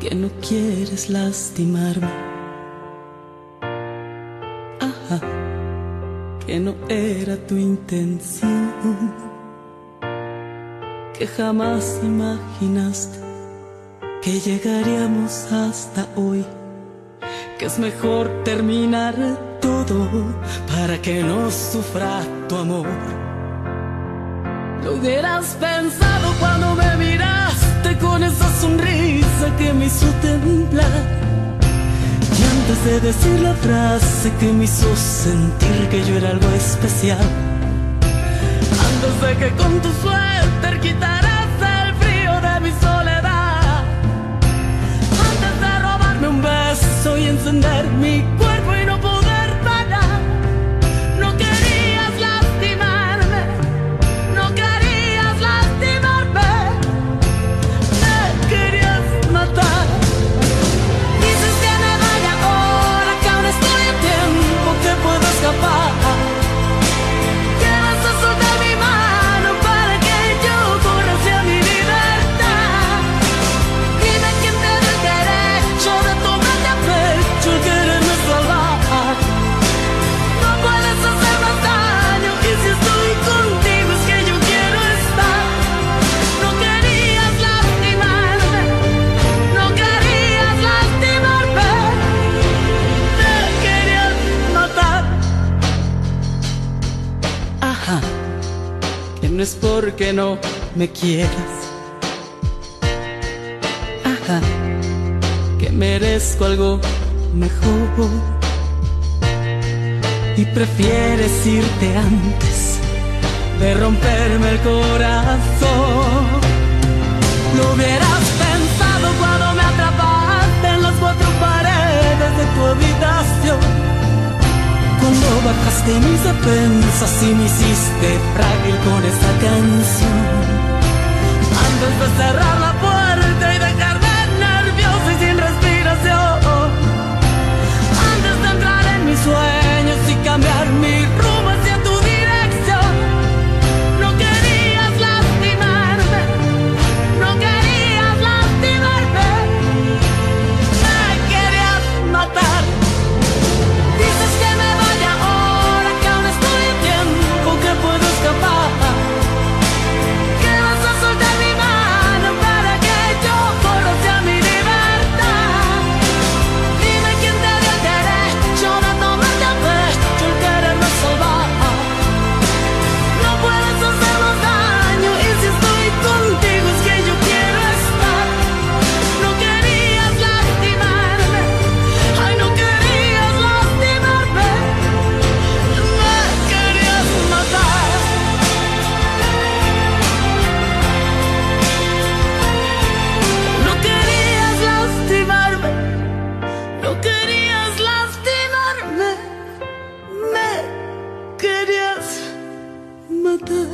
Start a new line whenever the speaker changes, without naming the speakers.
Que no quieres lastimarme. Ajá, que no era tu intención. Que jamás imaginaste que llegaríamos hasta hoy. Que es mejor terminar todo para que no sufra tu amor. Lo hubieras pensado cuando me con esa sonrisa que me hizo temblar. Y antes de decir la frase que me hizo sentir que yo era algo especial. Antes de que con tu suéter quitaras el frío de mi soledad. Antes de robarme un beso y encender mi cuerpo no es porque no me quieras. Ajá, que merezco algo mejor. Y prefieres irte antes de romperme el corazón. Lo hubieras Cuando bajaste mis defensas y me hiciste frágil con esa canción. Antes de cerrar the